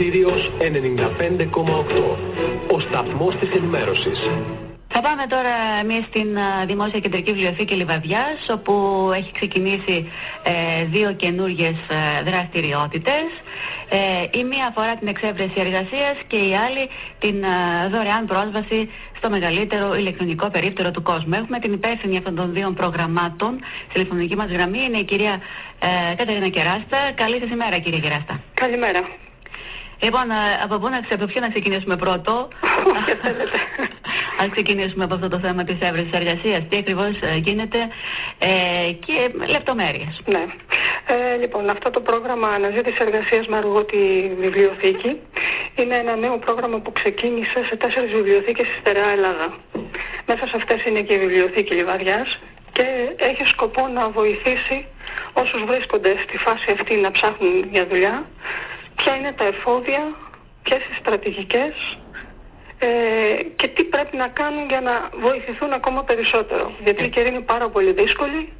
Σύριος 95,8. Ο σταθμός της ενημέρωσης. Θα πάμε τώρα εμείς στην Δημόσια Κεντρική Βιβλιοθήκη Λιβαδιάς όπου έχει ξεκινήσει ε, δύο καινούργιες ε, δραστηριότητες. Ε, η μία αφορά την εξέβρεση εργασίας και η άλλη την δωρεάν πρόσβαση στο μεγαλύτερο ηλεκτρονικό περίπτερο του κόσμου. Έχουμε την υπεύθυνη αυτών των δύο προγραμμάτων. Στη τηλεφωνική μας γραμμή είναι η κυρία ε, Κατερίνα Κεράστα. Καλή σας ημέρα κύριε Κεράστα. Καλημέρα. Λοιπόν, από πού να, από ποιο να ξεκινήσουμε πρώτο; Αν ξεκινήσουμε από αυτό το θέμα της έβρεσης εργασίας, τι ακριβώς ε, γίνεται ε, και λεπτομέρειες. Ναι. Ε, λοιπόν, αυτό το πρόγραμμα αναζήτησης εργασίας με αργό τη βιβλιοθήκη είναι ένα νέο πρόγραμμα που ξεκίνησε σε τέσσερις βιβλιοθήκες στη Στερεά Ελλάδα. Μέσα σε αυτές είναι και η βιβλιοθήκη Λιβαδιάς και έχει σκοπό να βοηθήσει όσους βρίσκονται στη φάση αυτή να ψάχνουν για δουλειά ποια είναι τα εφόδια, ποιες οι στρατηγικές ε, και τι πρέπει να κάνουν για να βοηθηθούν ακόμα περισσότερο. Γιατί η καιρή είναι πάρα πολύ δύσκολη,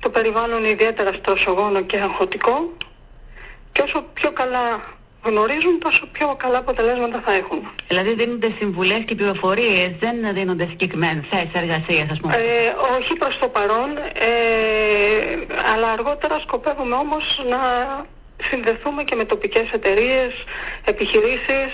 το περιβάλλον είναι ιδιαίτερα στροσογόνο και αγχωτικό και όσο πιο καλά γνωρίζουν τόσο πιο καλά αποτελέσματα θα έχουν. Δηλαδή δίνονται συμβουλές και πληροφορίες, δεν δίνονται συγκεκριμένες θέσεις εργασίας ας πούμε. Ε, όχι προς το παρόν, ε, αλλά αργότερα σκοπεύουμε όμως να συνδεθούμε και με τοπικές εταιρείες, επιχειρήσεις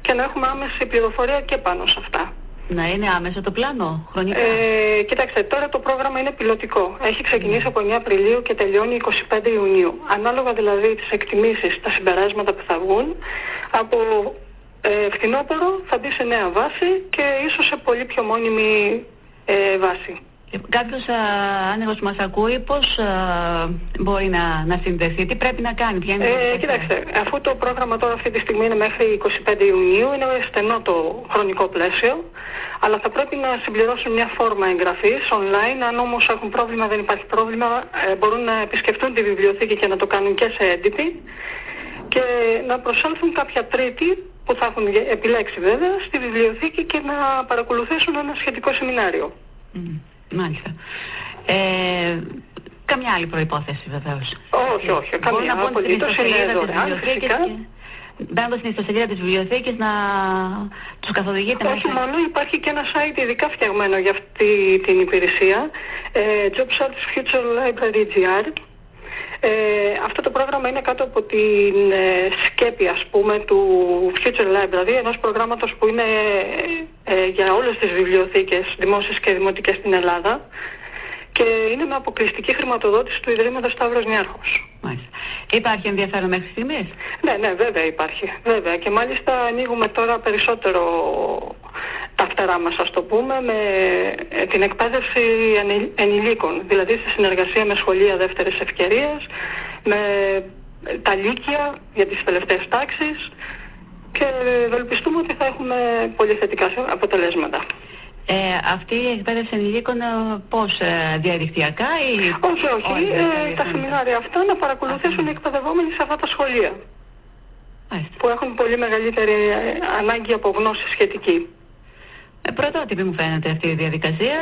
και να έχουμε άμεση πληροφορία και πάνω σε αυτά. Να είναι άμεσο το πλάνο, χρονικά. Ε, κοιτάξτε, τώρα το πρόγραμμα είναι πιλωτικό. Έχει ξεκινήσει από 9 Απριλίου και τελειώνει 25 Ιουνίου. Ανάλογα δηλαδή τις εκτιμήσεις, τα συμπεράσματα που θα βγουν, από ε, φθινόπωρο θα μπει σε νέα βάση και ίσως σε πολύ πιο μόνιμη ε, βάση. Κάποιος άνεργος που μας ακούει, πώς μπορεί να, να συνδεθεί, τι πρέπει να κάνει, ποια είναι ε, Κοιτάξτε, αφού το πρόγραμμα τώρα αυτή τη στιγμή είναι μέχρι 25 Ιουνίου, είναι στενό το χρονικό πλαίσιο, αλλά θα πρέπει να συμπληρώσουν μια φόρμα εγγραφής online. Αν όμως έχουν πρόβλημα, δεν υπάρχει πρόβλημα, ε, μπορούν να επισκεφτούν τη βιβλιοθήκη και να το κάνουν και σε έντυπη και να προσέλθουν κάποια τρίτη που θα έχουν επιλέξει βέβαια στη βιβλιοθήκη και να παρακολουθήσουν ένα σχετικό σεμινάριο. Μάλιστα. Ε, καμιά άλλη προϋπόθεση βεβαίως. Όχι, όχι. Καμία απολύτως είναι δωρεάν φυσικά. Μπαίνοντας στην ιστοσελίδα της βιβλιοθήκης να τους καθοδηγείτε. Όχι μόνο, υπάρχει και ένα site ειδικά φτιαγμένο για αυτή την υπηρεσία. Ε, Job Search Future Library GR. Ε, αυτό το πρόγραμμα είναι κάτω από την ε, σκέπη ας πούμε του Future Library, δηλαδή ενός προγράμματος που είναι ε, για όλες τις βιβλιοθήκες δημόσιες και δημοτικές στην Ελλάδα και είναι με αποκλειστική χρηματοδότηση του Ιδρύματος Σταύρος Νιάρχος. Μάλιστα. Υπάρχει ενδιαφέρον μέχρι στιγμής; Ναι, ναι, βέβαια υπάρχει. Βέβαια. Και μάλιστα ανοίγουμε τώρα περισσότερο τα φτερά μας, ας το πούμε, με ε, την εκπαίδευση ενηλίκων. Δηλαδή στη συνεργασία με σχολεία δεύτερης ευκαιρίας, με τα λύκεια για τις τελευταίες τάξεις και ευελπιστούμε ότι θα έχουμε πολύ θετικά αποτελέσματα. Ε, αυτή η εκπαίδευση ενηλίκων ε, πώς ε, διαδικτυακά ή... Όχι, όχι. Ε, τα σεμινάρια αυτά να παρακολουθήσουν οι εκπαιδευόμενοι σε αυτά τα σχολεία. Που έχουν πολύ μεγαλύτερη ανάγκη από γνώση σχετική. Ε, πρωτότυπη μου φαίνεται αυτή η διαδικασία.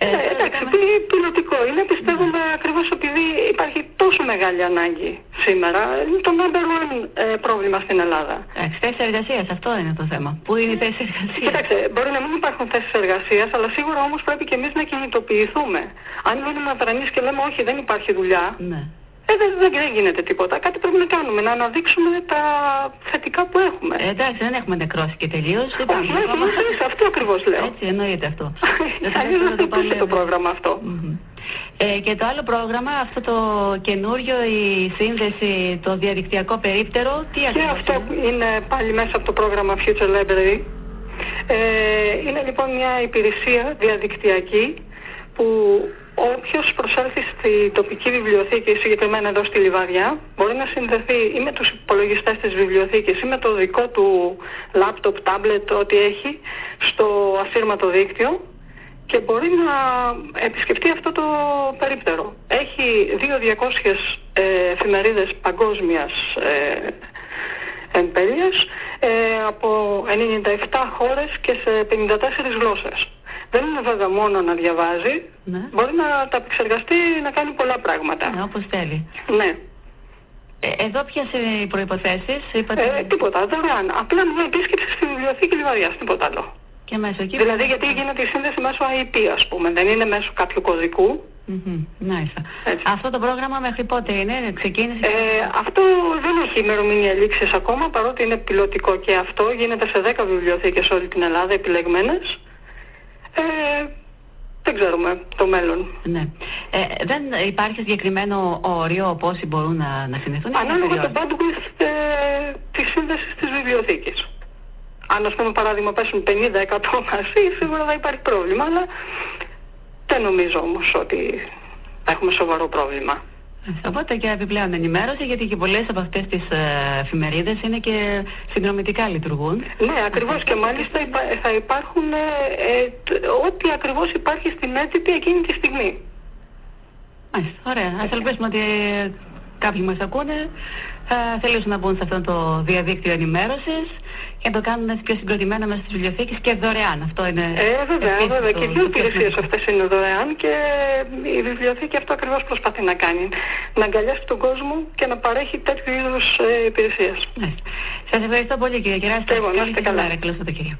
Ε, ε, εντάξει, τι πιλωτικό είναι, πιστεύουμε ναι. ακριβώς επειδή υπάρχει τόσο μεγάλη ανάγκη σήμερα. Είναι το number one ε, πρόβλημα στην Ελλάδα. Εντάξει, θέσεις εργασίας, αυτό είναι το θέμα. Πού είναι οι θέσεις εργασίας; Κοιτάξτε, μπορεί να μην υπάρχουν θέσεις εργασίας, αλλά σίγουρα όμως πρέπει και εμείς να κινητοποιηθούμε. Αν μείνουμε αδρανείς και λέμε όχι δεν υπάρχει δουλειά, ναι. Ε, δεν, δεν γίνεται τίποτα. Κάτι πρέπει να κάνουμε, να αναδείξουμε τα θετικά που έχουμε. Ε, εντάξει, δεν έχουμε νεκρώσει και τελείως. Όχι, έχουμε αυτό ακριβώς λέω. Έτσι, εννοείται αυτό. Αλλιώς δεν θα το πρόγραμμα αυτό. Ε, και το άλλο πρόγραμμα, αυτό το καινούριο, η σύνδεση, το διαδικτυακό περίπτερο, τι ακριβώς Και αυτό είναι πάλι μέσα από το πρόγραμμα Future Library. Ε, είναι λοιπόν μια υπηρεσία διαδικτυακή που Όποιος προσέλθει στη τοπική βιβλιοθήκη, συγκεκριμένα εδώ στη Λιβαδιά, μπορεί να συνδεθεί ή με τους υπολογιστές της βιβλιοθήκης ή με το δικό του λάπτοπ, τάμπλετ, ό,τι έχει, στο ασύρματο δίκτυο και μπορεί να επισκεφτεί αυτό το περίπτερο. Έχει 2.200 ε, εφημερίδες παγκόσμιας ε, ε, από 97 χώρες και σε 54 γλώσσες. Δεν είναι βέβαια μόνο να διαβάζει. Ναι. Μπορεί να τα επεξεργαστεί να κάνει πολλά πράγματα. Ναι, όπως θέλει. Ναι. Ε, εδώ ποιες είναι οι προϋποθέσεις, είπατε... Ε, τίποτα, δωρεάν. Απλά μια επίσκεψη στη βιβλιοθήκη Λιβαδιάς, τίποτα άλλο. Και μέσω εκεί... Δηλαδή γιατί γίνεται η σύνδεση μέσω IP ας πούμε, δεν είναι μέσω κάποιου κωδικού. Mm-hmm. Αυτό το πρόγραμμα μέχρι πότε είναι, ξεκίνησε... Ε, αυτό δεν έχει ημερομηνία λήξης ακόμα, παρότι είναι πιλωτικό και αυτό. Γίνεται σε 10 βιβλιοθήκες σε όλη την Ελλάδα, επιλεγμένες. Ε, δεν ξέρουμε το μέλλον. Ναι. Ε, δεν υπάρχει συγκεκριμένο όριο πόσοι μπορούν να, να συνεχθούν. Ανάλογα το bandwidth ε, της σύνδεσης της βιβλιοθήκης. Αν ας πούμε παράδειγμα πέσουν 50-100 μαζί, σίγουρα θα υπάρχει πρόβλημα, αλλά δεν νομίζω όμως ότι θα έχουμε σοβαρό πρόβλημα. Οπότε και επιπλέον ενημέρωση, γιατί και πολλές από αυτές τις ε, εφημερίδες είναι και συνδρομητικά λειτουργούν. Ναι, ακριβώς και μάλιστα θα υπάρχουν ε, ε, ό,τι ακριβώς υπάρχει στην έντυπη εκείνη τη στιγμή. Μάλιστα, ωραία. Ας ελπίσουμε ότι κάποιοι μας ακούνε θα θελήσουν να μπουν σε αυτό το διαδίκτυο ενημέρωσης και να το κάνουν έτσι πιο συγκροτημένα μέσα στις βιβλιοθήκες και δωρεάν. Αυτό είναι... Ε, βέβαια, βέβαια. Και οι δύο υπηρεσίες αυτές είναι δωρεάν και η βιβλιοθήκη αυτό ακριβώς προσπαθεί να κάνει. Να αγκαλιάσει τον κόσμο και να παρέχει τέτοιου είδους ε, υπηρεσίες. Ναι. Σας ευχαριστώ πολύ κύριε Κεράστα. Και εγώ, να είστε καλά. Καλή